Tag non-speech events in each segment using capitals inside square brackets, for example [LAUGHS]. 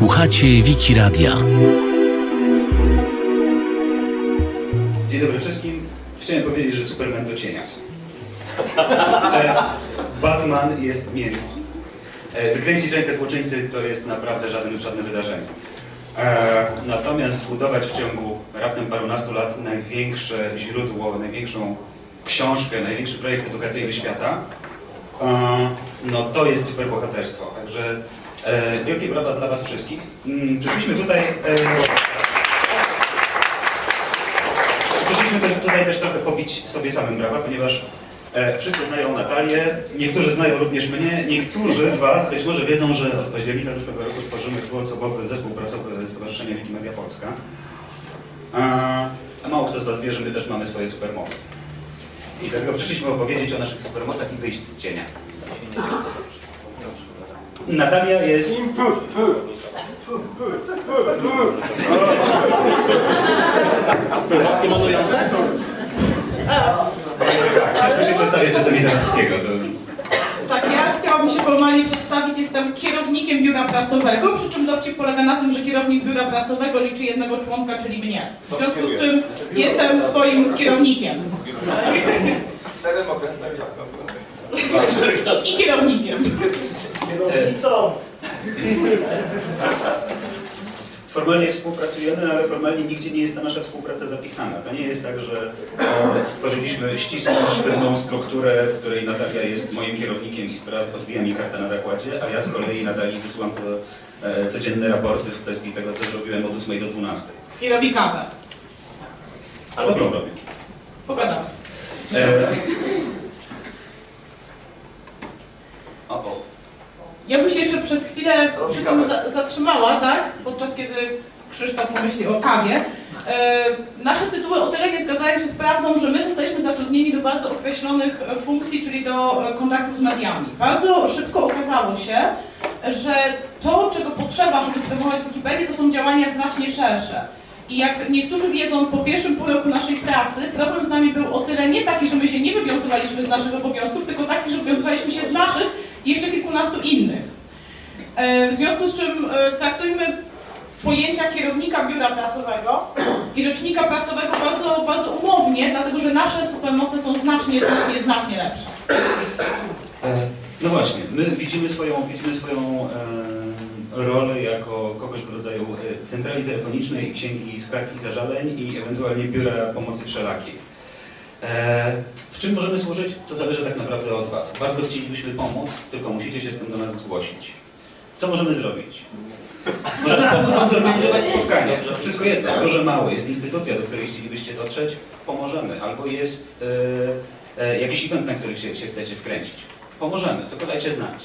Słuchacie Wiki Radia. Dzień dobry wszystkim. Chciałem powiedzieć, że Superman to cienias. E, Batman jest miękki. E, Wykręcić rękę złoczyńcy to jest naprawdę żadne, żadne wydarzenie. E, Natomiast zbudować w ciągu raptem parunastu lat największe źródło, największą książkę, największy projekt edukacyjny świata, no to jest superbohaterstwo. Także e, wielkie brawa dla Was wszystkich. Mm, Przyszliśmy tutaj... e, Przyszliśmy tutaj też trochę pobić sobie samym brawa, ponieważ e, wszyscy znają Natalię, niektórzy znają również mnie, niektórzy z Was być może wiedzą, że od października zeszłego roku tworzymy dwuosobowy zespół prasowy Stowarzyszenia Wikimedia Polska. A, mało kto z Was wie, że my też mamy swoje supermoce. I dlatego przyszliśmy opowiedzieć o naszych supermocach i wyjść z cienia. Natalia jest... Emanujące? Ciężko się przedstawia czasami Zawadzkiego. Tak, ja chciałabym się formalnie przedstawić. Jestem kierownikiem biura prasowego, przy czym dowcip polega na tym, że kierownik biura prasowego liczy jednego członka, czyli mnie. W związku z czym jestem swoim kierownikiem. Sterem okrętem jabłka. [LAUGHS] I kierownikiem. E, [LAUGHS] Formalnie współpracujemy, ale formalnie nigdzie nie jest ta nasza współpraca zapisana. To nie jest tak, że e, stworzyliśmy ścisłą, sztywną strukturę, w której Natalia jest moim kierownikiem i odbija mi kartę na zakładzie, a ja z kolei Natalii wysyłam co, e, codzienne raporty w kwestii tego, co zrobiłem od 8 do 12. I robi kawę. A dobrą robię. Pogadamy. E, [LAUGHS] o, o. Ja bym się jeszcze przez chwilę przy tym za zatrzymała, tak? Podczas kiedy Krzysztof pomyśli o kawie. E, nasze tytuły o tyle nie zgadzają się z prawdą, że my zostaliśmy zatrudnieni do bardzo określonych e, funkcji, czyli do e, kontaktów z mediami. Bardzo szybko okazało się, że to, czego potrzeba, żeby promować Wikipedię, to są działania znacznie szersze. I jak niektórzy wiedzą, po pierwszym pół roku naszej pracy problem z nami był o tyle nie taki, że my się nie wywiązywaliśmy z naszych obowiązków, tylko taki, że wywiązywaliśmy się z naszych i jeszcze kilkunastu innych. E, W związku z czym e, traktujmy pojęcia kierownika biura prasowego i rzecznika prasowego bardzo, bardzo umownie, dlatego że nasze supermoce są znacznie, znacznie, znacznie lepsze. E, No właśnie, my widzimy swoją, widzimy swoją e, rolę jako kogoś w rodzaju centrali telefonicznej, księgi skarg i zażaleń i ewentualnie biura pomocy wszelakiej. E, w czym możemy służyć, to zależy tak naprawdę od Was. Bardzo chcielibyśmy pomóc, tylko musicie się z tym do nas zgłosić. Co możemy zrobić? Możemy pomóc Wam zorganizować spotkania. Wszystko jedno, to, że małe jest instytucja, do której chcielibyście dotrzeć, pomożemy. Albo jest e, e, jakiś event, na który się, się chcecie wkręcić. Pomożemy, tylko dajcie znać.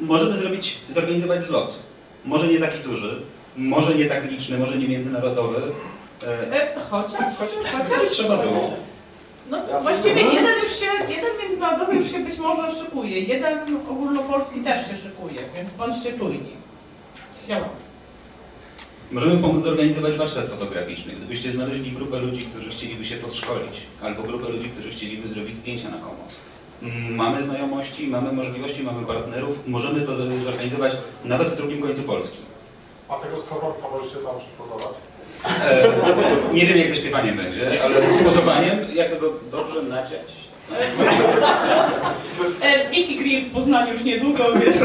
Możemy zrobić, zorganizować zlot. Może nie taki duży, może nie tak liczny, może nie międzynarodowy. E, E, Chociaż, chociaż, chociaż. trzeba było. No właściwie jeden już się, jeden międzynarodowy już się być może szykuje, jeden ogólnopolski też się szykuje, więc bądźcie czujni. Działa. Możemy pomóc zorganizować warsztat fotograficzny. Gdybyście znaleźli grupę ludzi, którzy chcieliby się podszkolić, albo grupę ludzi, którzy chcieliby zrobić zdjęcia na Commons. Mm, Mamy znajomości, mamy możliwości, mamy partnerów. Możemy to zorganizować nawet w drugim końcu Polski. A tego skowronka możecie nam przypozować? E, no nie wiem jak ze śpiewaniem będzie, ale z pozowaniem, jak go dobrze naciąć. E, Wiki Grill w Poznaniu już niedługo, więc...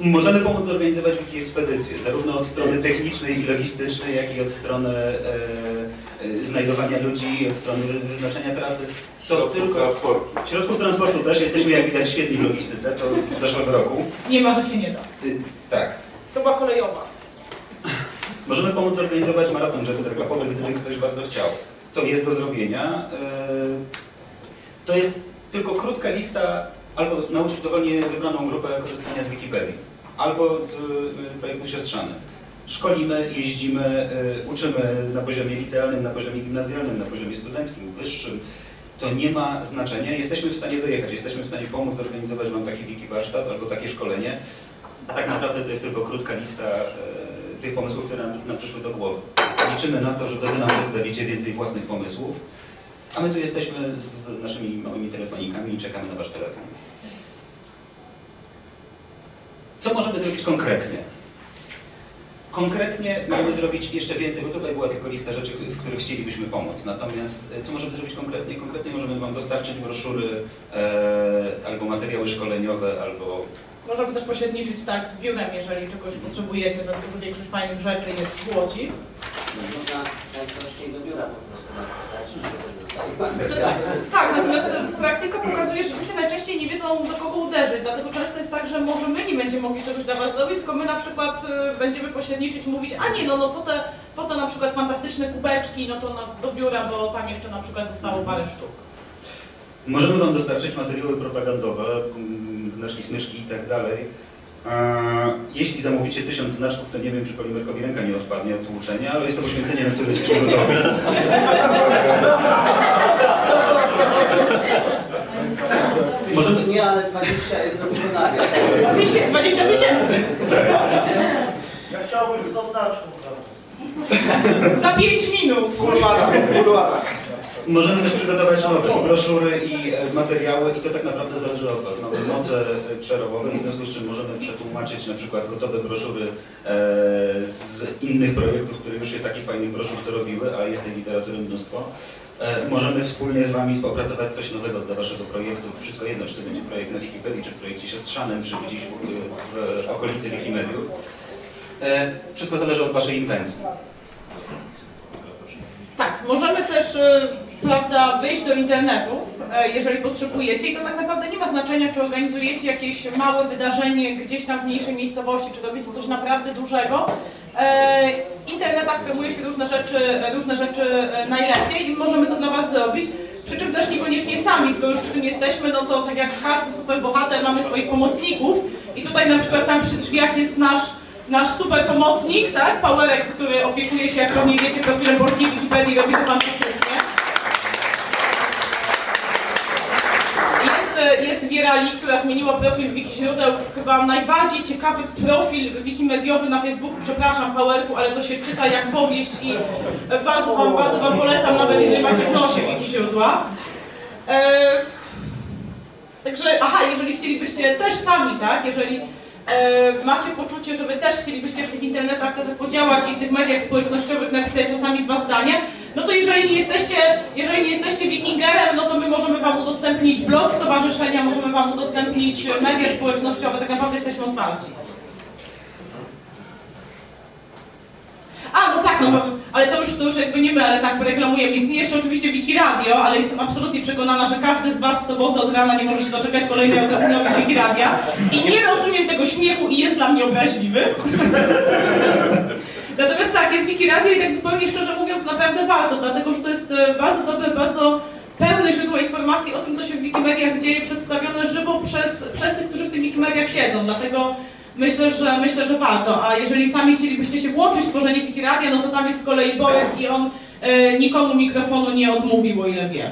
Możemy pomóc zorganizować wiki ekspedycje, zarówno od strony technicznej i logistycznej, jak i od strony e, e, znajdowania ludzi, od strony wyznaczenia trasy. To tylko transportu. środków transportu też jesteśmy, jak widać, świetni w logistyce, to z zeszłego roku. Nie ma, że się nie da. Y, tak. To była kolejowa. Możemy pomóc zorganizować maraton żeglugowy, gdyby ktoś bardzo chciał. To jest do zrobienia. E, To jest tylko krótka lista, albo nauczyć dowolnie wybraną grupę korzystania z Wikipedii, albo z y, projektu siostrzany. Szkolimy, jeździmy, y, uczymy na poziomie licealnym, na poziomie gimnazjalnym, na poziomie studenckim, wyższym. To nie ma znaczenia. Jesteśmy w stanie dojechać, jesteśmy w stanie pomóc zorganizować Wam taki wiki warsztat albo takie szkolenie. A tak naprawdę to jest tylko krótka lista e, tych pomysłów, które nam, nam przyszły do głowy. Liczymy na to, że Wy nam przedstawicie więcej własnych pomysłów, a my tu jesteśmy z naszymi małymi telefonikami i czekamy na Wasz telefon. Co możemy zrobić konkretnie? Konkretnie możemy zrobić jeszcze więcej, bo tutaj była tylko lista rzeczy, w których chcielibyśmy pomóc. Natomiast e, co możemy zrobić konkretnie? Konkretnie możemy Wam dostarczyć broszury e, albo materiały szkoleniowe, albo Możemy też pośredniczyć tak z biurem, jeżeli czegoś potrzebujecie, dlatego że większość fajnych rzeczy jest w Łodzi. Można najprościej do biura po prostu napisać. [LAUGHS] Tak, natomiast praktyka pokazuje, że ludzie najczęściej nie wiedzą do kogo uderzyć, dlatego często jest tak, że może my nie będziemy mogli czegoś dla Was zrobić, tylko my na przykład y, będziemy pośredniczyć, mówić, a nie, no, no po, te, po te na przykład fantastyczne kubeczki, no to na, do biura, bo tam jeszcze na przykład zostało parę sztuk. Możemy Wam dostarczyć materiały propagandowe, mm, znaczki, smyczki i tak dalej. Jeśli zamówicie tysiąc znaczków, to nie wiem, czy Polimerkowi ręka nie odpadnie od tłuczenia, ale jest to poświęcenie, na które jesteśmy gotowi. [LAUGHS] Możemy- Nie, ale 20 jest do wykonania. 20 tysięcy! Ja chciałbym 100 znaczków. Za 5 minut! Kurwana, kurwana. Możemy też przygotować nowe broszury i e, materiały i to tak naprawdę zależy od Was. Mamy moce e, przerobowe, w związku z czym możemy przetłumaczyć na przykład gotowe broszury e, z innych projektów, które już się takich fajnych broszur dorobiły, a jest tej literatury mnóstwo. E, Możemy wspólnie z Wami współpracować coś nowego dla Waszego projektu. Wszystko jedno, czy to będzie projekt na Wikipedii, czy w projekcie siostrzanym, czy gdzieś w, w okolicy Wikimediów. E, Wszystko zależy od Waszej inwencji. Tak, możemy też, prawda, wyjść do internetów, e, jeżeli potrzebujecie i to tak naprawdę nie ma znaczenia, czy organizujecie jakieś małe wydarzenie gdzieś tam w mniejszej miejscowości, czy robicie coś naprawdę dużego. E, W internetach promuje się różne rzeczy, różne rzeczy e, najlepiej i możemy to dla Was zrobić. Przy czym też niekoniecznie sami, skoro już przy tym jesteśmy, no to tak jak każdy super bohater mamy swoich pomocników i tutaj na przykład tam przy drzwiach jest nasz nasz super pomocnik, tak? Powerek, który opiekuje się, jak pewnie wiecie, profilem polskiej Wikipedii, robi to fantastycznie. Jest, jest Wierali, która zmieniła profil Wiki Źródeł w chyba najbardziej ciekawy profil wikimediowy na Facebooku. Przepraszam, Powerku, ale to się czyta jak powieść i bardzo wam, bardzo wam polecam, nawet jeżeli macie w nosie Wiki Źródła. E, Także, aha, jeżeli chcielibyście też sami, tak, jeżeli e, macie poczucie, że wy też chcielibyście w tych internetach trochę podziałać i w tych mediach społecznościowych napisać czasami dwa zdania, no to jeżeli nie jesteście, jeżeli nie jesteście wikingerem, no to my możemy wam udostępnić blog stowarzyszenia, możemy wam udostępnić media społecznościowe, tak naprawdę jesteśmy otwarci. A, no tak, no, ale to już, to już jakby nie my, ale tak reklamujemy. Istnieje jeszcze oczywiście Wiki Radio, ale jestem absolutnie przekonana, że każdy z Was w sobotę od rana nie może się doczekać kolejnej nowych Wiki Radia. I nie rozumiem tego śmiechu i jest dla mnie obraźliwy. Natomiast tak, jest Wiki Radio i tak zupełnie szczerze mówiąc naprawdę warto, dlatego że to jest e, bardzo dobre, bardzo pełne źródło informacji o tym, co się w Wikimediach dzieje, przedstawione żywo przez, przez tych, którzy w tych Wikimediach siedzą. Dlatego Myślę, że myślę, że warto. A jeżeli sami chcielibyście się włączyć w tworzenie Wikiradia, no to tam jest z kolei Borys i on e, nikomu mikrofonu nie odmówił, o ile wiem.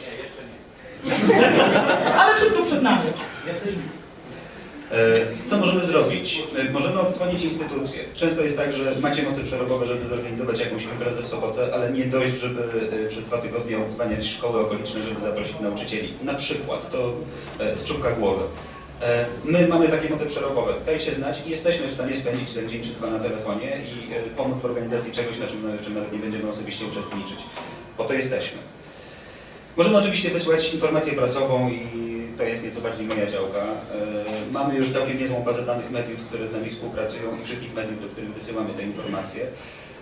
Nie, jeszcze nie. Ale wszystko przed nami. E, Co możemy zrobić? E, Możemy obdzwonić instytucje. Często jest tak, że macie moce przerobowe, żeby zorganizować jakąś imprezę w sobotę, ale nie dość, żeby e, przez dwa tygodnie obdzwaniać szkoły okoliczne, żeby zaprosić nauczycieli. Na przykład, to z czubka głowy. My mamy takie moce przerobowe. Dajcie znać i jesteśmy w stanie spędzić ten dzień czy dwa na telefonie i pomóc w organizacji czegoś, na czym, w czym nawet nie będziemy osobiście uczestniczyć. Po to jesteśmy. Możemy oczywiście wysłać informację prasową i to jest nieco bardziej moja działka. E, Mamy już całkiem niezłą bazę danych mediów, które z nami współpracują i wszystkich mediów, do których wysyłamy te informacje.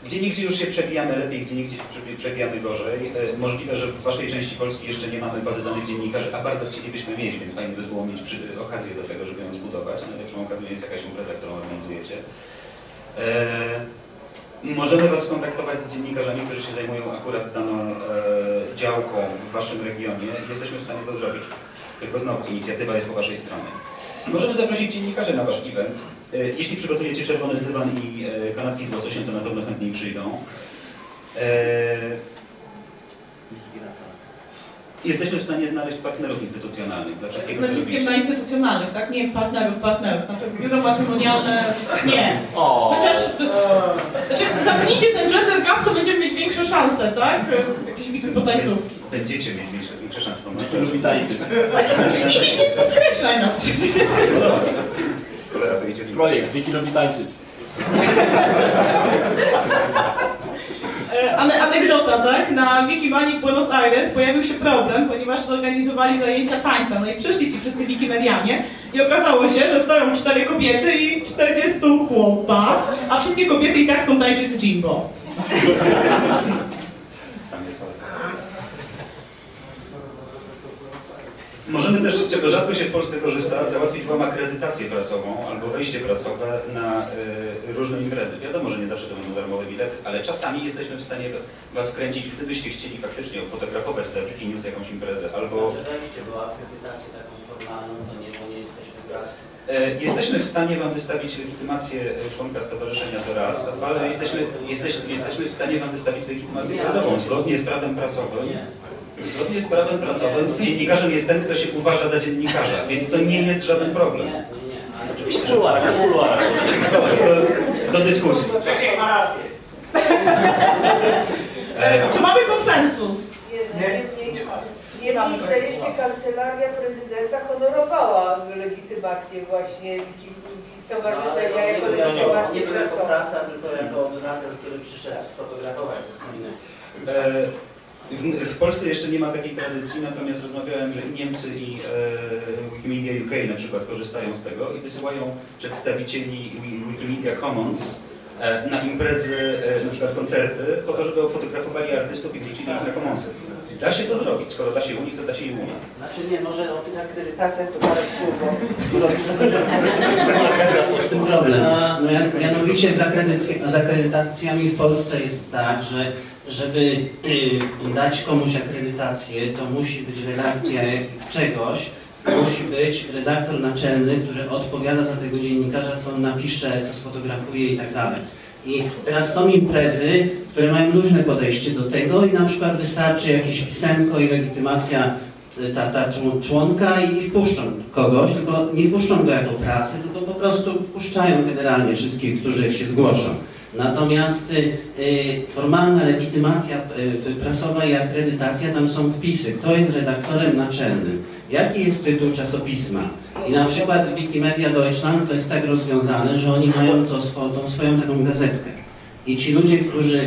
Gdzie nigdzie już się przebijamy lepiej, gdzie nigdzie się przebijamy gorzej. E, Możliwe, że w Waszej części Polski jeszcze nie mamy bazy danych dziennikarzy, a bardzo chcielibyśmy mieć, więc fajnie by było mieć przy, okazję do tego, żeby ją zbudować. Najlepszą okazją jest jakaś impreza, którą organizujecie. E, Możemy Was skontaktować z dziennikarzami, którzy się zajmują akurat daną e, działką w Waszym regionie. Jesteśmy w stanie to zrobić. Tylko znowu inicjatywa jest po Waszej stronie. Możemy zaprosić dziennikarzy na Wasz event. E, jeśli przygotujecie czerwony dywan i e, kanapki z łososiem, to na pewno chętniej przyjdą. E, jesteśmy w stanie znaleźć partnerów instytucjonalnych dla Z wszystkiego, na instytucjonalnych, tak? Nie partnerów, partnerów. Znaczy biuro matrymonialne, nie. Chociaż, znaczy zamknijcie ten gender gap, to będziemy mieć większe szanse, tak? Jakieś wity po tańcówki. Będziecie mieć większe, większe szanse pomóc. Nie, nie, nie, nie skreślaj nas. przecież jest- Cholera, to idzie w Projekt, Wiki lubi tańczyć. E, ane- Anegdota, tak? Na Wikimanii w Buenos Aires pojawił się problem, ponieważ zorganizowali zajęcia tańca. No i przyszli ci wszyscy Wikimedianie i okazało się, że stoją cztery kobiety i 40 chłopa, a wszystkie kobiety i tak chcą tańczyć z Jimbo. Możemy też, z czego rzadko się w Polsce korzysta, załatwić Wam akredytację prasową albo wejście prasowe na y, różne imprezy. Wiadomo, że nie zawsze to będą darmowe bilety, ale czasami jesteśmy w stanie Was wkręcić, gdybyście chcieli faktycznie fotografować dla Wiki News jakąś imprezę, albo Może wejście, bo akredytację taką formalną, to nie, to nie jesteśmy prasą. e, jesteśmy w stanie Wam wystawić legitymację członka stowarzyszenia to raz, a dwa, ale jesteśmy, jesteśmy, jesteśmy w stanie Wam wystawić legitymację prasową zgodnie z prawem prasowym. Nie. Zgodnie z prawem prasowym dziennikarzem jest ten, kto się uważa za dziennikarza, więc to nie jest żaden Nie, problem. nie, nie. Ale Oczywiście, W kuluarach, w kuluarach. To do dyskusji. Czekaj, ma rację. E, czy mamy konsensus? Niemniej, niemniej zdaje się kancelaria prezydenta honorowała legitymację właśnie stowarzyszenia Ale jako nie, nie, legitymację nie, nie prasową. prasa, tylko jako obywatel, który przyszedł fotografować to inne. W, w Polsce jeszcze nie ma takiej tradycji, natomiast rozmawiałem, że i Niemcy i e, Wikimedia UK na przykład korzystają z tego i wysyłają przedstawicieli Wi- Wikimedia Commons e, na imprezy, e, na przykład koncerty, po to, żeby fotografowali artystów i wrzucili ich na Commonsy. Da się to zrobić, skoro da się u nich, to da się i u nas. Znaczy nie, może o tych akredytacjach to parę słów, bo tym problem. No, mianowicie z, akredyc- z akredytacjami w Polsce jest tak, że żeby y, dać komuś akredytację, to musi być redakcja czegoś, musi być redaktor naczelny, który odpowiada za tego dziennikarza, co on napisze, co sfotografuje i tak dalej. I teraz są imprezy, które mają różne podejście do tego i na przykład wystarczy jakieś pisemko i legitymacja y, ta, ta czł- członka i wpuszczą kogoś, tylko nie wpuszczą go jako prasy, tylko po prostu wpuszczają generalnie wszystkich, którzy się zgłoszą. Natomiast y, formalna legitymacja y, prasowa i akredytacja, tam są wpisy. Kto jest redaktorem naczelnym? Jaki jest tytuł czasopisma? I na przykład w Wikimedia Deutschland to jest tak rozwiązane, że oni mają to swo, tą swoją taką gazetkę. I ci ludzie, którzy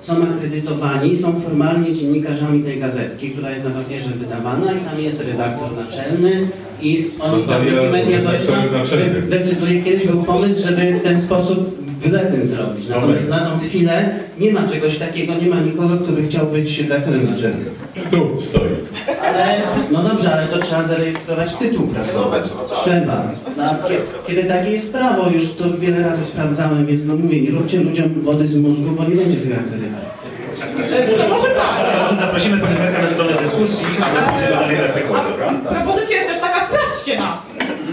są akredytowani, są formalnie dziennikarzami tej gazetki, która jest na papierze wydawana i tam jest redaktor naczelny i oni tam Natalia, Wikimedia Deutschland decyduje. Kiedyś był pomysł, żeby w ten sposób biuletyn zrobić. Natomiast na tą chwilę nie ma czegoś takiego, nie ma nikogo, kto by chciał być redaktorem naczelnym. Tu stoi. Ale, no dobrze, ale to trzeba zarejestrować tytuł prasowy. Trzeba. No, kiedy takie jest prawo, już to wiele razy sprawdzałem, więc no mówię, nie róbcie ludziom wody z mózgu, bo nie będzie tych akredytacji. E, To może tak. Może zaprosimy Panią Merka na stronę dyskusji, a my pójdziemy dalej z artykułem, dobra? Propozycja jest też taka, sprawdźcie nas.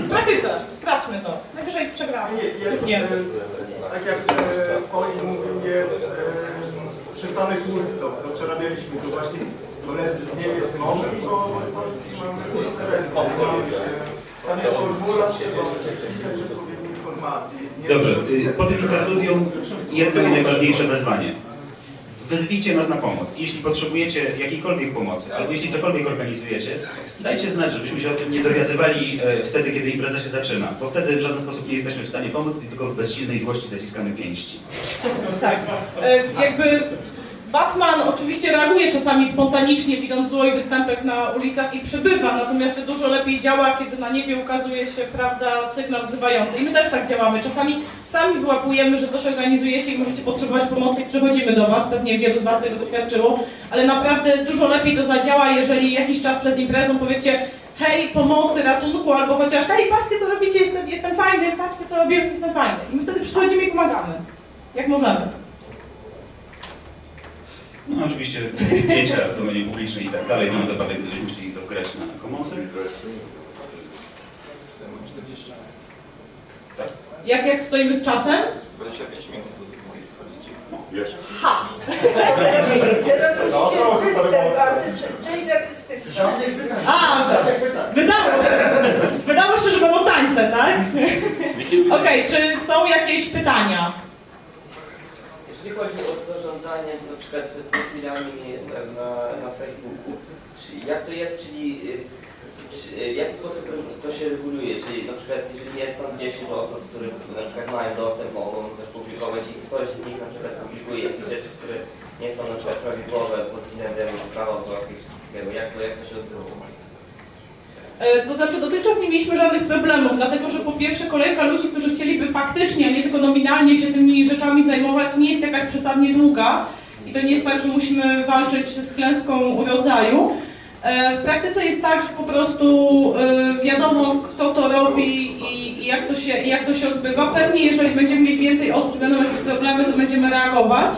W praktyce, sprawdźmy to. Najwyżej przegramy. Nie, Nie. E, tak jak e, Oli mówił, jest e, przystanek Woodstock, to przerabialiśmy tu właśnie koledzy z Niemiec mogli, bo z Polski mamy. Tam jest formularz, trzeba wpisać odpowiednie informacje. Dobrze, y, po tym interludium jedno i najważniejsze wezwanie. Wezwijcie nas na pomoc. Jeśli potrzebujecie jakiejkolwiek pomocy, albo jeśli cokolwiek organizujecie, dajcie znać, żebyśmy się o tym nie dowiadywali e, wtedy, kiedy impreza się zaczyna, bo wtedy w żaden sposób nie jesteśmy w stanie pomóc tylko w bezsilnej złości zaciskamy pięści. Tak. E, jakby Batman oczywiście reaguje czasami spontanicznie, widząc zło i występek na ulicach i przebywa, natomiast to dużo lepiej działa, kiedy na niebie ukazuje się, prawda, sygnał wzywający. I my też tak działamy. Czasami sami wyłapujemy, że coś organizujecie i możecie potrzebować pomocy i przychodzimy do Was, pewnie wielu z Was tego doświadczyło, ale naprawdę dużo lepiej to zadziała, jeżeli jakiś czas przed imprezą powiecie hej, pomocy, ratunku, albo chociaż hej, patrzcie co robicie, jestem, jestem fajny, patrzcie co robię, jestem fajny. I my wtedy przychodzimy i pomagamy, jak możemy. No oczywiście zdjęcia w domenie publicznej i tak dalej, to na wypadek, gdybyśmy chcieli to wgrać na komosy. Tak? Jak, jak stoimy z czasem? 25 minut chodzicie. Ha! Teraz oczywiście występ artysty, część artystyczna. A, wydało się, wydało się, że będą tańce, tak? Okej, czy są jakieś pytania? Jeśli chodzi o zarządzanie na przykład profilami na, na Facebooku, czyli jak to jest, czyli y, czy, w jaki sposób to się reguluje? Czyli na przykład jeżeli jest tam 10 osób, które na przykład mają dostęp, mogą coś publikować i ktoś z nich na przykład publikuje jakieś rzeczy, które nie są na przykład prawidłowe pod względem prawa takiego, jak to, jak to się odbywa? E, To znaczy dotychczas nie mieliśmy żadnych problemów, dlatego że po pierwsze kolejka ludzi, którzy chcieliby faktycznie, a nie tylko nominalnie się tymi rzeczami zajmować, nie jest jakaś przesadnie długa. I to nie jest tak, że musimy walczyć z klęską rodzaju. E, W praktyce jest tak, że po prostu e, wiadomo, kto to robi i jak to się, jak to się odbywa. Pewnie jeżeli będziemy mieć więcej osób będą jakieś problemy, to będziemy reagować.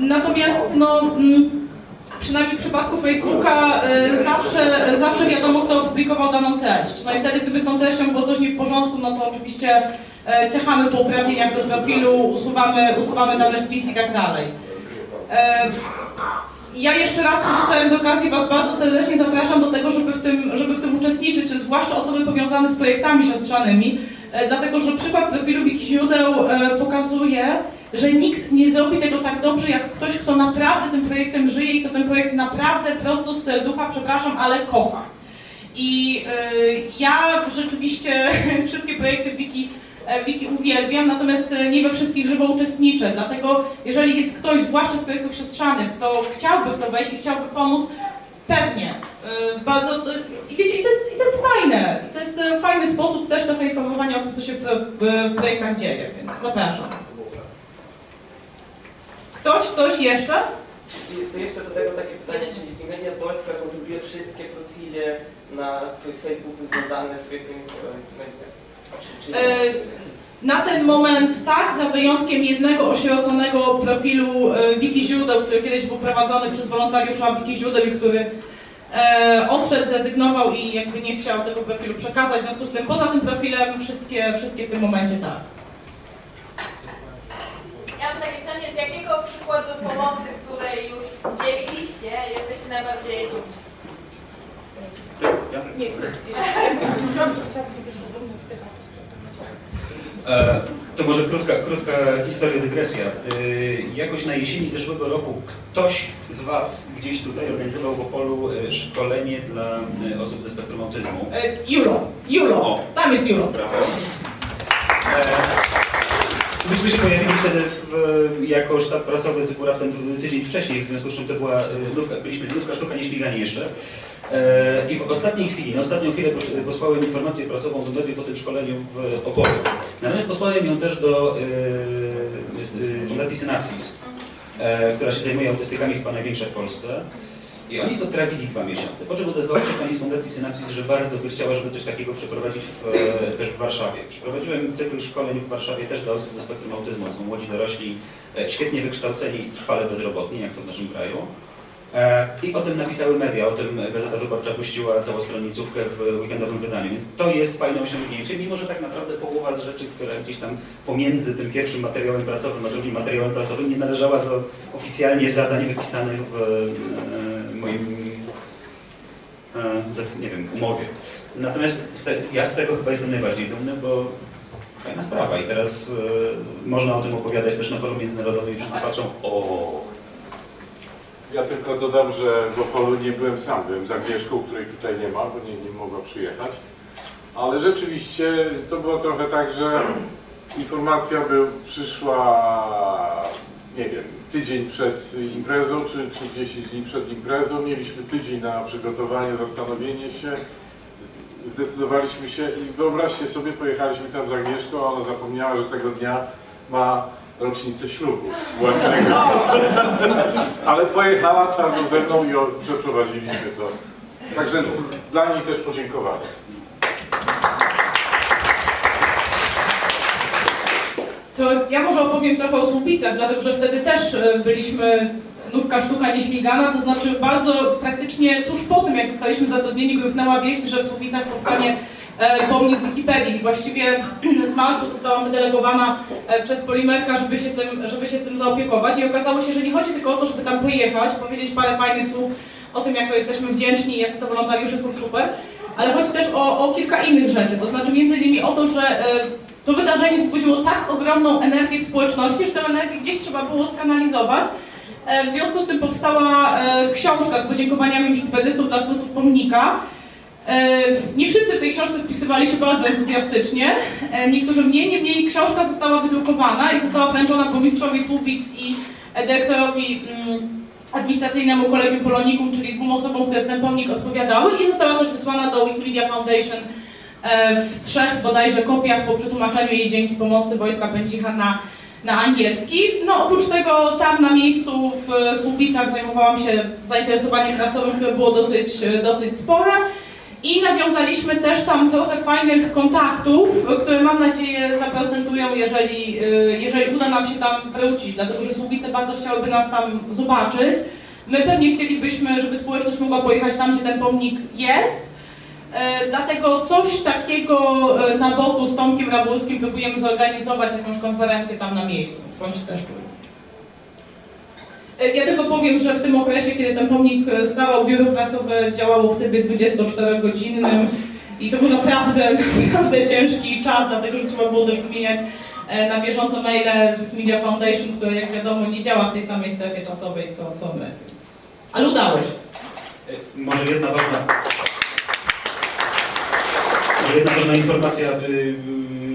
Natomiast no, mm, przynajmniej w przypadku Facebooka e, zawsze, zawsze wiadomo, kto opublikował daną treść. No i wtedy, gdyby z tą treścią było coś nie w porządku, no to oczywiście e, ciachamy po uprawnieniach do profilu, usuwamy, usuwamy dane wpis i tak dalej. E, Ja jeszcze raz korzystając z okazji Was bardzo serdecznie zapraszam do tego, żeby w tym, żeby w tym uczestniczyć, zwłaszcza osoby powiązane z projektami siostrzanymi, e, dlatego że przykład profilu Wikiźródeł e, pokazuje, że nikt nie zrobi tego tak dobrze jak ktoś, kto naprawdę tym projektem żyje i kto ten projekt naprawdę prosto z serducha, przepraszam, ale kocha. I y, ja rzeczywiście [LAUGHS] wszystkie projekty Wiki, Wiki uwielbiam, natomiast nie we wszystkich żywo uczestniczę. Dlatego jeżeli jest ktoś, zwłaszcza z projektów siostrzanych, kto chciałby w to wejść i chciałby pomóc, pewnie. y, bardzo to, I wiecie, i to, jest, i to jest fajne. To jest fajny sposób też trochę informowania o tym, co się w, w projektach dzieje, więc zapraszam. Ktoś coś jeszcze? I to jeszcze do tego takie pytanie, czy Wikimedia Polska kontroluje wszystkie profile na Facebooku związane z projektem Wikimedia? Czy... E, Na ten moment tak, za wyjątkiem jednego osieroconego profilu e, Wiki Źródeł, który kiedyś był prowadzony przez wolontariusza Wiki Źródeł i który e, odszedł, zrezygnował i jakby nie chciał tego profilu przekazać. W związku z tym poza tym profilem wszystkie, wszystkie w tym momencie tak. Ja mam takie pytanie, z jakiego przykładu pomocy, której już udzieliliście, jesteście najbardziej dumni? Ja? Nie, chciałabym, z. E, To może krótka, krótka historia, dygresja. E, Jakoś na jesieni zeszłego roku ktoś z Was gdzieś tutaj organizował w Opolu e, szkolenie dla e, osób ze spektrum autyzmu. Julo, Julo, O. tam jest Julo. Brawo. E, Myśmy się pojawili wtedy w, jako sztab prasowy typu raptem tydzień wcześniej, w związku z czym to była e, nówka, byliśmy nówka sztuka nieśmigani jeszcze. E, I w ostatniej chwili, na ostatnią chwilę pos- posłałem informację prasową do mediów o tym szkoleniu w Opolu. Natomiast posłałem ją też do e, e, Fundacji Synapsis, e, która się zajmuje autystykami chyba największa w Polsce. I oni to trawili dwa miesiące, po czym odezwała się pani z Fundacji Synapsis, że bardzo by chciała, żeby coś takiego przeprowadzić w, e, też w Warszawie. Przeprowadziłem cykl szkoleń w Warszawie też dla osób ze spektrum autyzmu. Są młodzi dorośli, e, świetnie wykształceni, trwale bezrobotni, jak to w naszym kraju. E, I o tym napisały media, o tym Gazeta Wyborcza puściła całą stronnicówkę w weekendowym wydaniu, więc to jest fajne osiągnięcie, mimo że tak naprawdę połowa z rzeczy, które gdzieś tam pomiędzy tym pierwszym materiałem prasowym a drugim materiałem prasowym nie należała do oficjalnie zadań wypisanych w moim e, nie wiem, umowie. Natomiast ja z tego chyba jestem najbardziej dumny, bo fajna sprawa i teraz e, można o tym opowiadać też na forum międzynarodowym i wszyscy patrzą, o Ja tylko dodam, że w Opolu nie byłem sam, byłem z Agnieszką, której tutaj nie ma, bo nie, nie mogła przyjechać. Ale rzeczywiście to było trochę tak, że informacja był, przyszła, nie wiem, tydzień przed imprezą, czy, czy 10 dni przed imprezą. Mieliśmy tydzień na przygotowanie, zastanowienie się. Zdecydowaliśmy się i wyobraźcie sobie, pojechaliśmy tam z Agnieszką, a ona zapomniała, że tego dnia ma rocznicę ślubu własnego. [LAUGHS] Ale pojechała twardo ze mną i przeprowadziliśmy to. Także dla niej też podziękowanie. To ja może opowiem trochę o Słupicach, dlatego że wtedy też e, byliśmy nówka sztuka nieśmigana, to znaczy bardzo praktycznie tuż po tym, jak zostaliśmy zatrudnieni, gruchnęła wieść, że w Słupicach powstanie e, pomnik Wikipedii. Właściwie [CLEARS THROAT] z marszu zostałam wydelegowana e, przez Polimerka, żeby się, tym, żeby się tym zaopiekować. I okazało się, że nie chodzi tylko o to, żeby tam pojechać, powiedzieć parę fajnych słów o tym, jak to jesteśmy wdzięczni i jak to wolontariusze są super, ale chodzi też o, o kilka innych rzeczy, to znaczy między innymi o to, że to wydarzenie wzbudziło tak ogromną energię w społeczności, że tę energię gdzieś trzeba było skanalizować. E, W związku z tym powstała e, książka z podziękowaniami wikipedystów dla twórców pomnika. E, Nie wszyscy w tej książce wpisywali się bardzo entuzjastycznie, niektórzy mniej, niemniej książka została wydrukowana i została wręczona burmistrzowi Słupic i dyrektorowi mm, administracyjnemu Kolegium Polonikum, czyli dwóm osobom, które za ten pomnik odpowiadały i została też wysłana do Wikimedia Foundation w trzech bodajże kopiach po przetłumaczeniu jej dzięki pomocy Wojtka Pędzicha na, na angielski. No oprócz tego tam na miejscu w Słupicach zajmowałam się zainteresowaniem prasowym, które było dosyć, dosyć spore. I nawiązaliśmy też tam trochę fajnych kontaktów, które mam nadzieję zaprocentują, jeżeli, jeżeli uda nam się tam wrócić, dlatego że Słubice bardzo chciałyby nas tam zobaczyć. My pewnie chcielibyśmy, żeby społeczność mogła pojechać tam, gdzie ten pomnik jest. E, Dlatego coś takiego e, na boku z Tomkiem Rabulskim próbujemy zorganizować jakąś konferencję tam na miejscu. Bądźcie też czuli. E, Ja tylko powiem, że w tym okresie, kiedy ten pomnik stawał, biuro prasowe działało w trybie 24-godzinnym i to był naprawdę, [LAUGHS] naprawdę ciężki czas, dlatego że trzeba było też wymieniać na bieżąco maile z Wikimedia Foundation, które jak wiadomo nie działa w tej samej strefie czasowej co, co my. Ale udało się. Może jedna ważna, jedna ważna informacja y,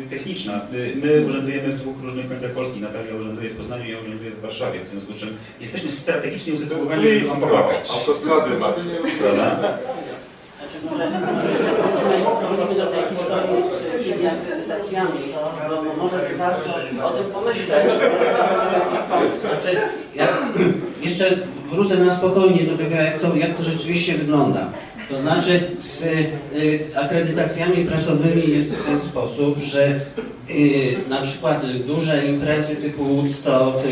y, techniczna. Y, My urzędujemy w dwóch różnych końcach Polski. Natalia urzęduje w Poznaniu, ja urzęduję w Warszawie. W związku z czym jesteśmy strategicznie usytuowani, żeby Wam pomagać. Autostrady macie. Prawda? Znaczy, może, jeszcze wróćmy do tej historii z tymi akredytacjami, bo może warto o tym pomyśleć. Znaczy, ja jeszcze wrócę na spokojnie do tego, jak to, jak to rzeczywiście wygląda. To znaczy z y, akredytacjami prasowymi jest w ten sposób, że y, na przykład duże imprezy typu Woodstock,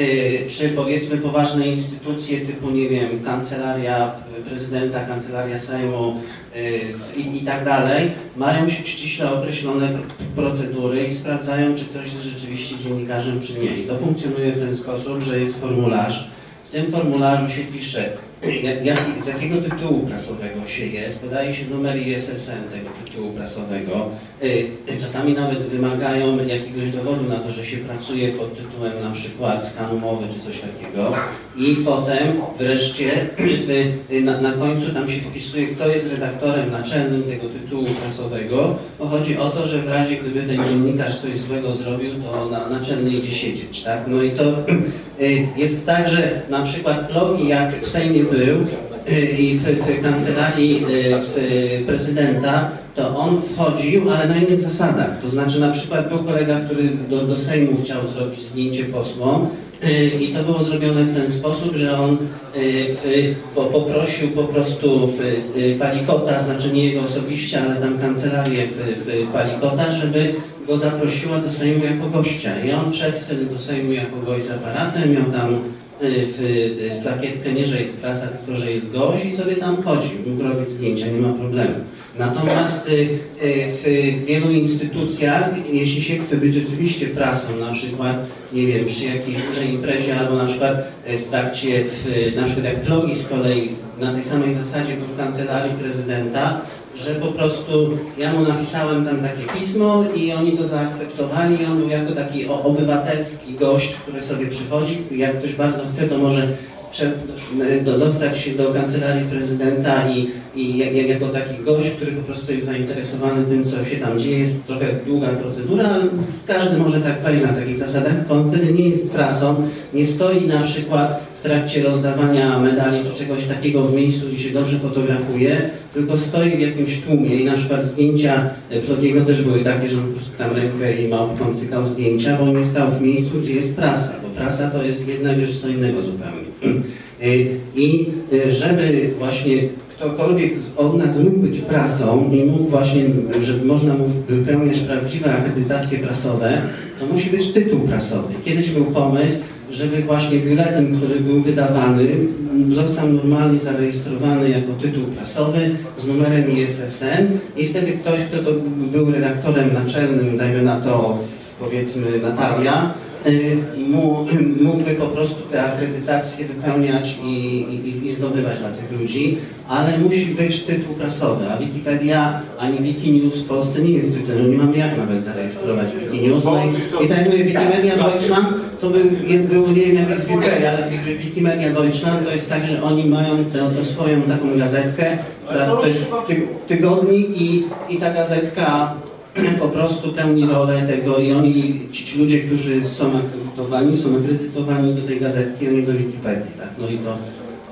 y, czy powiedzmy poważne instytucje typu, nie wiem, kancelaria prezydenta, kancelaria Sejmu i, i tak dalej, mają ściśle określone pr- procedury i sprawdzają, czy ktoś jest rzeczywiście dziennikarzem, czy nie. I to funkcjonuje w ten sposób, że jest formularz. W tym formularzu się pisze, jak, jak, z jakiego tytułu prasowego się jest, podaje się numer ISSN tego tytułu prasowego. Y, Czasami nawet wymagają jakiegoś dowodu na to, że się pracuje pod tytułem na przykład skan umowy czy coś takiego. I potem wreszcie na, na końcu tam się wpisuje, kto jest redaktorem naczelnym tego tytułu prasowego, bo chodzi o to, że w razie gdyby ten dziennikarz coś złego zrobił, to na, naczelny idzie siedzieć, tak? No i to jest tak, że na przykład Klogi jak w Sejmie był y, i w, w kancelarii y, w prezydenta, to on wchodził, ale na innych zasadach. To znaczy na przykład był kolega, który do, do Sejmu chciał zrobić zdjęcie posłom y, i to było zrobione w ten sposób, że on y, w, po, poprosił po prostu w, y, Palikota, znaczy nie jego osobiście, ale tam kancelarię w, w Palikota, żeby go zaprosiła do Sejmu jako gościa. I on wszedł wtedy do Sejmu jako gość z aparatem, miał tam y, w y, plakietkę nie, że jest prasa, tylko że jest gość i sobie tam chodził, mógł robić zdjęcia, nie ma problemu. Natomiast y, w wielu instytucjach, jeśli się chce być rzeczywiście prasą, na przykład, nie wiem, przy jakiejś dużej imprezie, albo na przykład w trakcie, w, na przykład jak Plogi z kolei, na tej samej zasadzie był w kancelarii prezydenta, że po prostu ja mu napisałem tam takie pismo i oni to zaakceptowali i on był jako taki obywatelski gość, który sobie przychodzi. Jak ktoś bardzo chce, to może dostać się do kancelarii prezydenta i, i jak, jak, jako taki gość, który po prostu jest zainteresowany tym, co się tam dzieje. Jest trochę długa procedura, ale każdy może tak wejść na takich zasadach, tylko on wtedy nie jest prasą, nie stoi na przykład w trakcie rozdawania medali czy czegoś takiego w miejscu, gdzie się dobrze fotografuje, tylko stoi w jakimś tłumie i na przykład zdjęcia e, Plogiego też były takie, że po prostu tam rękę i małpką cykał zdjęcia, bo nie stał w miejscu, gdzie jest prasa, bo prasa to jest jednak już co innego zupełnie. E, I e, żeby właśnie ktokolwiek od nas mógł być prasą i mógł właśnie, żeby można mu wypełniać prawdziwe akredytacje prasowe, to musi być tytuł prasowy. Kiedyś był pomysł, żeby właśnie biuletyn, który był wydawany, został normalnie zarejestrowany jako tytuł prasowy z numerem ISSN i wtedy ktoś, kto to był redaktorem naczelnym, dajmy na to powiedzmy Natalia, [CLEARS THROAT] mógłby po prostu te akredytacje wypełniać i, i, i zdobywać dla tych ludzi, ale musi być tytuł prasowy, a Wikipedia ani Wikinews w Polsce nie jest tytułem, nie mamy jak nawet zarejestrować Wikinews. No i, i tak mówię, Wikimedia Deutschland to by było, nie wiem jak jest UK, ale Wikimedia Deutschland to jest tak, że oni mają tę tę swoją taką gazetkę, która to jest ty, tygodnik i, i ta gazetka [CLEARS THROAT] po prostu pełni rolę tego i oni, ci, ci ludzie, którzy są akredytowani, są akredytowani do tej gazetki, a nie do Wikipedii, tak? No i to,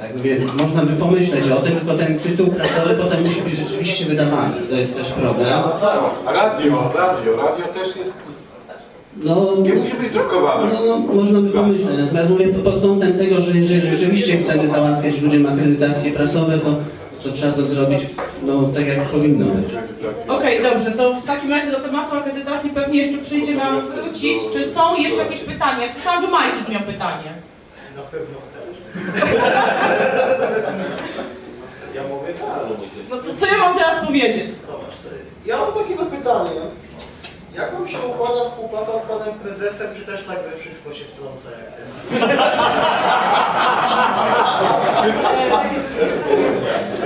tak mówię, można by pomyśleć o tym, tylko ten tytuł prasowy potem musi być rzeczywiście wydawany, to jest też problem. A radio, radio, radio też jest, No, nie musi być drukowane. no, no, można by pomyśleć. Natomiast mówię pod kątem tego, że jeżeli rzeczywiście chcemy załatwiać ludziom akredytacje prasowe, to, to trzeba to zrobić no, tak, jak powinno być. Okej, dobrze, to w takim razie do tematu akredytacji pewnie jeszcze przyjdzie nam wrócić. Czy są jeszcze jakieś pytania? Słyszałam, że Majki miał pytanie. Na pewno też. [LAUGHS] Ja mówię tak. No to co ja mam teraz powiedzieć? Zobacz, to- ja mam takie zapytanie. Jak wam się układa współpraca z panem prezesem, czy też tak we wszystko się wtrąca jak ten? [LAUGHS]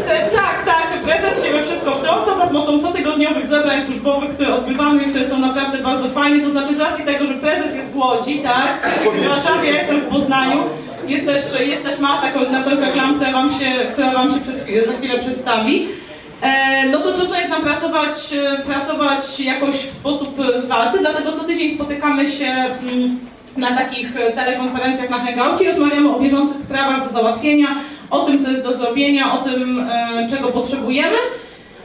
E, tak, tak, prezes się we wszystko pomocą cotygodniowych zebrań służbowych, które odbywamy i które są naprawdę bardzo fajne. To znaczy z racji tego, że prezes jest w Łodzi, tak? W Warszawie, ja jestem w Poznaniu. Jest też, jest też Marta, koordynatorka KLAM, która wam się, która wam się przed, za chwilę przedstawi. E, no to trudno jest nam pracować, e, pracować jakoś w sposób zwarty, dlatego co tydzień spotykamy się mm, na takich e, telekonferencjach na Hangoucie i rozmawiamy o bieżących sprawach do załatwienia, o tym, co jest do zrobienia, o tym, e, czego potrzebujemy.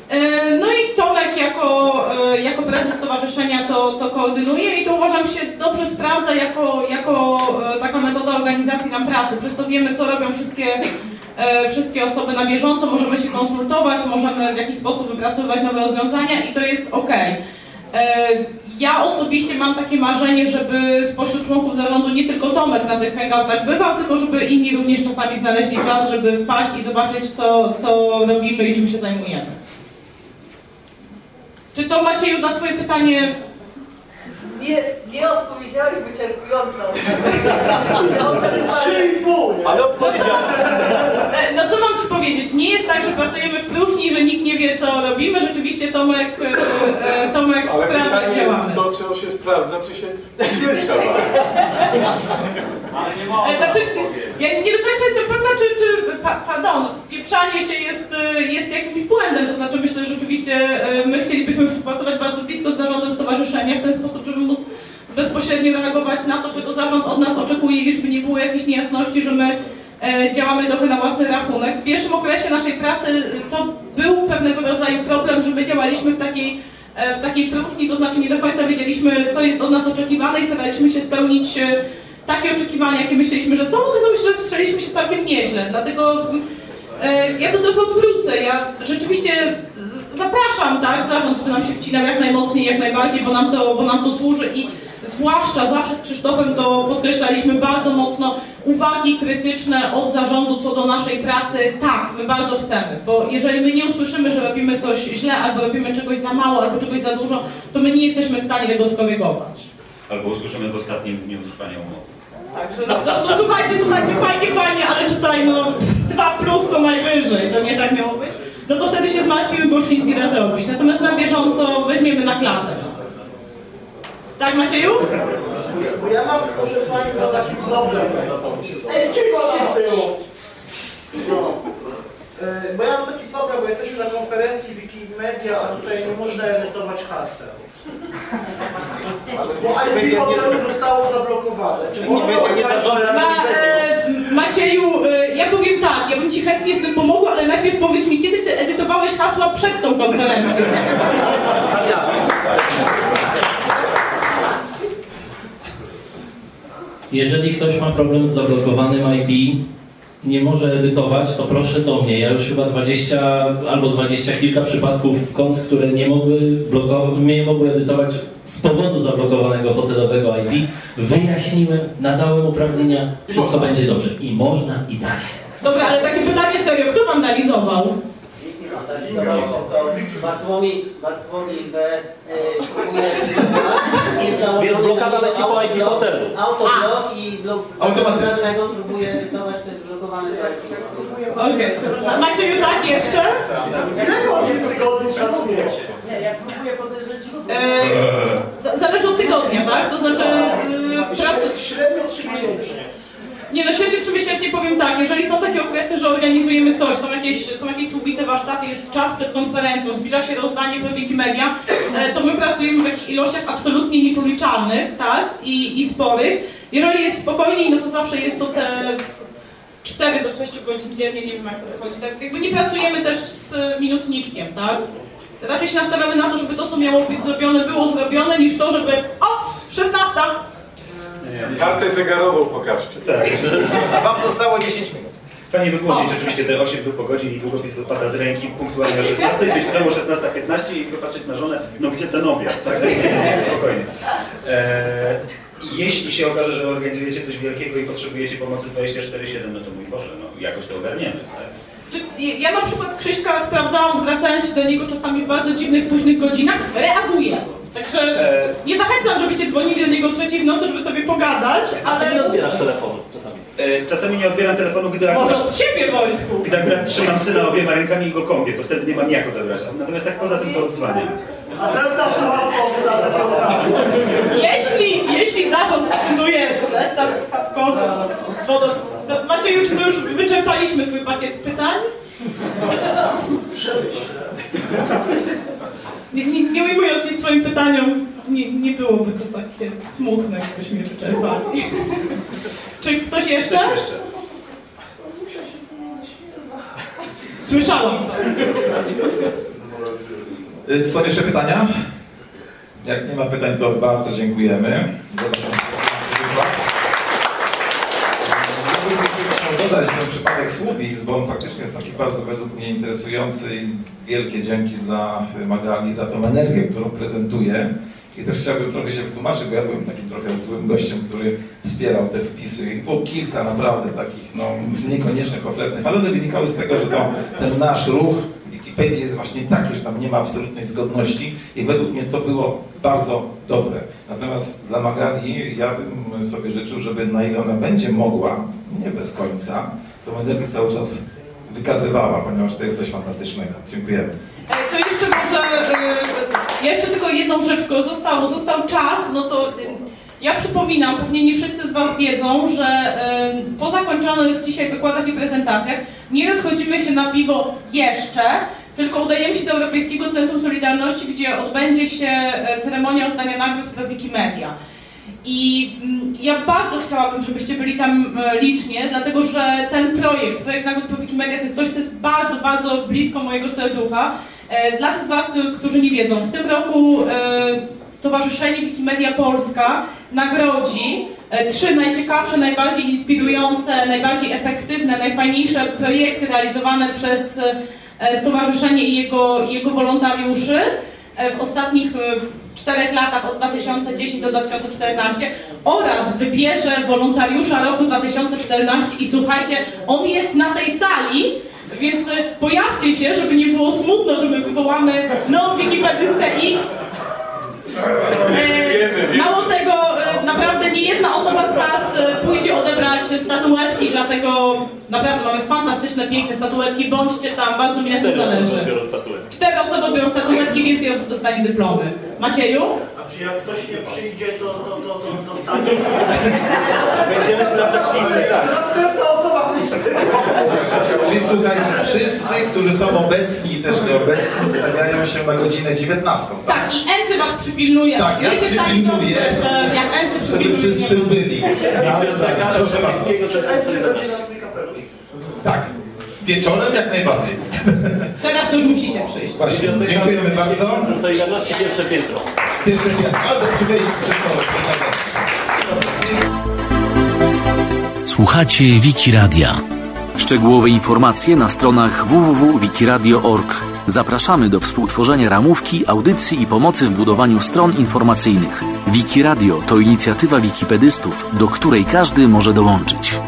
E, No i Tomek jako, e, jako prezes stowarzyszenia to, to koordynuje i to uważam się dobrze sprawdza jako, jako e, taka metoda organizacji nam pracy. Przez to wiemy, co robią wszystkie, wszystkie osoby na bieżąco, możemy się konsultować, możemy w jakiś sposób wypracowywać nowe rozwiązania i to jest ok. Ja osobiście mam takie marzenie, żeby spośród członków zarządu nie tylko Tomek na tych hangoutach bywał, tylko żeby inni również czasami znaleźli czas, żeby wpaść i zobaczyć, co, co robimy i czym się zajmujemy. To Macieju na Twoje pytanie Nie, nie odpowiedziałeś wyczerpująco. Trzy i pół, nie? Ale odpowiedziałem. E, No co mam Ci powiedzieć? Nie jest tak, że pracujemy w próżni i że nikt nie wie, co robimy. Rzeczywiście Tomek, e, e, Tomek Ale sprawdza, jak pytanie działamy. jest to, czy on się sprawdza, czy się nie. [LAUGHS] Znaczy, ja nie do końca jestem pewna, czy, czy pa, pardon, się jest, e, jest jakimś błędem, to znaczy myślę, że rzeczywiście e, my chcielibyśmy współpracować bardzo blisko z zarządem stowarzyszenia w ten sposób, żeby móc bezpośrednio reagować na to, czego zarząd od nas oczekuje i żeby nie było jakichś niejasności, że my e, działamy trochę na własny rachunek. W pierwszym okresie naszej pracy to był pewnego rodzaju problem, że my działaliśmy w takiej e, w takiej próżni, to znaczy nie do końca wiedzieliśmy, co jest od nas oczekiwane i staraliśmy się spełnić e, takie oczekiwania, jakie myśleliśmy, że są. Okazało się, że wstrzeliśmy się całkiem nieźle, dlatego mm, e, ja to trochę odwrócę. Ja rzeczywiście zapraszam, tak, zarząd, żeby nam się wcinał jak najmocniej, jak najbardziej, bo nam to, bo nam to służy i zwłaszcza zawsze z Krzysztofem to podkreślaliśmy bardzo mocno uwagi krytyczne od zarządu co do naszej pracy. Tak, my bardzo chcemy, bo jeżeli my nie usłyszymy, że robimy coś źle, albo robimy czegoś za mało, albo czegoś za dużo, to my nie jesteśmy w stanie tego skorygować. Albo usłyszymy w ostatnim dniu trwania umowy. Także no, no, no, słuchajcie, słuchajcie, fajnie, fajnie, ale tutaj no dwa plus co najwyżej, to nie tak miało być. No to wtedy się zmartwimy, bo już nic nie da zrobić. Natomiast na bieżąco weźmiemy na klatę. Tak Macieju? Bo ja mam, proszę Państwa, taki problem. Ej, cicho się było! No. E, Bo ja mam taki problem, bo jesteśmy na konferencji Wikimedia, a tutaj nie można edytować haseł. Bo IP hotelu zostało zablokowane. Czy Wikimedia nie zarządza Ma, e, Macieju, e, ja powiem tak, ja bym Ci chętnie z tym pomogła, ale najpierw powiedz mi, kiedy Ty edytowałeś hasła przed tą konferencją? Jeżeli ktoś ma problem z zablokowanym IP nie może edytować, to proszę do mnie. Ja już chyba 20 albo 20 kilka przypadków kont, które nie mogły, nie mogły edytować z powodu zablokowanego hotelowego IP, wyjaśniłem, nadałem uprawnienia, wszystko będzie dobrze. I można, i da się. Dobra, ale takie pytanie serio, kto wandalizował? Bartłomiej, Bartłomiej B. e. [LAUGHS] Jest Więc blokada na leci po IP hotelu. Autoblok i blok Automatycznie. zaprogramowanego próbuje edytować, to jest blokowany IP. Okej. A Macieju tak jeszcze? Nie, ja próbuję podejrzeć. E, za- zależy od tygodnia, tak? To znaczy, pracy... Średnio 3 miesięcznie. Nie no, średnio trzymiesięcznie powiem tak, jeżeli są takie okresy, że organizujemy coś, są jakieś, są jakieś słubice warsztaty, jest czas przed konferencją, zbliża się rozdanie w Wikimedia, e, to my pracujemy w jakichś ilościach absolutnie niepoliczalnych, tak, i, i sporych. Jeżeli jest spokojniej, no to zawsze jest to te 4 do 6 godzin dziennie, nie wiem jak to wychodzi, tak, jakby nie pracujemy też z minutniczkiem, tak. Raczej się nastawiamy na to, żeby to, co miało być zrobione, było zrobione, niż to, żeby o, 16, Kartę zegarową pokażcie. Tak. A wam zostało 10 minut. Fajnie by było mieć rzeczywiście te 8 dół po godzinie i długopis wypada z ręki punktualnie o 16, być w domu 16.15 i popatrzeć na żonę, no gdzie ten obiad, tak? [LAUGHS] Spokojnie. Eee, jeśli się okaże, że organizujecie coś wielkiego i potrzebujecie pomocy 24-7, no to mój Boże, no jakoś to ogarniemy, tak? Ja na przykład Krzyśka sprawdzałam, zwracając się do niego czasami w bardzo dziwnych, późnych godzinach, reaguje. Także E, nie zachęcam, żebyście dzwonili do niego trzeciej w nocy, żeby sobie pogadać, Ale nie odbierasz telefonu czasami. e, czasami nie odbieram telefonu, gdy może akurat, od ciebie Wojtku. gdy akurat trzymam syna obiema rękami i go kąpię, to wtedy nie mam jak odebrać. Natomiast tak poza tym to odzwaniam. A teraz zawsze mam powód za. Jeśli, jeśli zarząd funduje zestaw stawkowy, to, to, to Macieju, czy to już wyczerpaliśmy twój pakiet pytań? Nie, nie, nie ujmując nic swoim pytaniom, nie, nie byłoby to takie smutne, jakbyśmy je wyczerpali. Czy ktoś jeszcze? Coś jeszcze. Słyszałam to. Y, Są jeszcze pytania? Jak nie ma pytań, to bardzo dziękujemy. za taką wykład. Mógłbym chciał dodać ten przypadek Słubic, bo on faktycznie jest taki bardzo według mnie interesujący i wielkie dzięki dla Magali za tą energię, którą prezentuje. I też chciałbym trochę się wytłumaczyć, bo ja byłem takim trochę złym gościem, który wspierał te wpisy. I było kilka naprawdę takich, no niekoniecznie kompletnych, ale one wynikały z tego, że to, ten nasz ruch Wikipedii jest właśnie taki, że tam nie ma absolutnej zgodności i według mnie to było bardzo dobre. Natomiast dla Magali ja bym sobie życzył, żeby na ile ona będzie mogła, nie bez końca, tą energię cały czas wykazywała, ponieważ to jest coś fantastycznego. Dziękujemy. E, To jeszcze może, y, jeszcze tylko jedną rzecz, skoro został, został czas, no to y, ja przypominam, pewnie nie wszyscy z Was wiedzą, że y, po zakończonych dzisiaj wykładach i prezentacjach nie rozchodzimy się na piwo jeszcze, tylko udajemy się do Europejskiego Centrum Solidarności, gdzie odbędzie się e, ceremonia rozdania nagród we Wikimedia. I mm, ja bardzo chciałabym, żebyście byli tam e, licznie, dlatego że ten projekt, projekt Nagród po Wikimedia to jest coś, co jest bardzo, bardzo blisko mojego serducha. E, Dla tych z Was, którzy- nie wiedzą, w tym roku Stowarzyszenie Wikimedia Polska nagrodzi trzy najciekawsze, najbardziej inspirujące, najbardziej efektywne, najfajniejsze projekty realizowane przez stowarzyszenie i jego, jego wolontariuszy e, w ostatnich e, czterech latach od 2010 do 2014 oraz wybierze wolontariusza roku 2014 i słuchajcie, on jest na tej sali, więc e, pojawcie się, żeby nie było smutno, że my wywołamy no Wikipedystę X. E, mało tego, e, jedna osoba z Was e, pójdzie odebrać statuetki, dlatego naprawdę mamy fantastyczne, piękne statuetki, bądźcie tam, bardzo mi na tym Cztery osoby zależy. biorą statuetkę. Cztery osoby biorą statuetki, więcej osób dostanie dyplomy. Macieju? A czy jak ktoś nie przyjdzie, to, to, to, to dostanie. Będziemy sprawdzać listę, tak. Następna osoba w liście. Czyli słuchajcie, wszyscy, którzy są obecni i też nieobecni, stawiają się na godzinę 19. Tak? Tak, i Ency was przypilnuje. Tak, ja Wiecie sami przypilnuję. dobrze, że jak Ency Żeby przypilnuje. wszyscy byli. Biblioteka Proszę bardzo. Europejskiego Centrum Solidarności. Tak. Wieczorem jak najbardziej. Teraz to już musicie przyjść. Właśnie, dziękujemy bardzo. Solidarności, pierwsze piętro. Pierwsze piętro. Albo przywieźć wszystko. Słuchacie Wiki Radia. Szczegółowe informacje na stronach www.wikiradio.org. Zapraszamy do współtworzenia ramówki, audycji i pomocy w budowaniu stron informacyjnych. Wiki Radio to inicjatywa wikipedystów, do której każdy może dołączyć.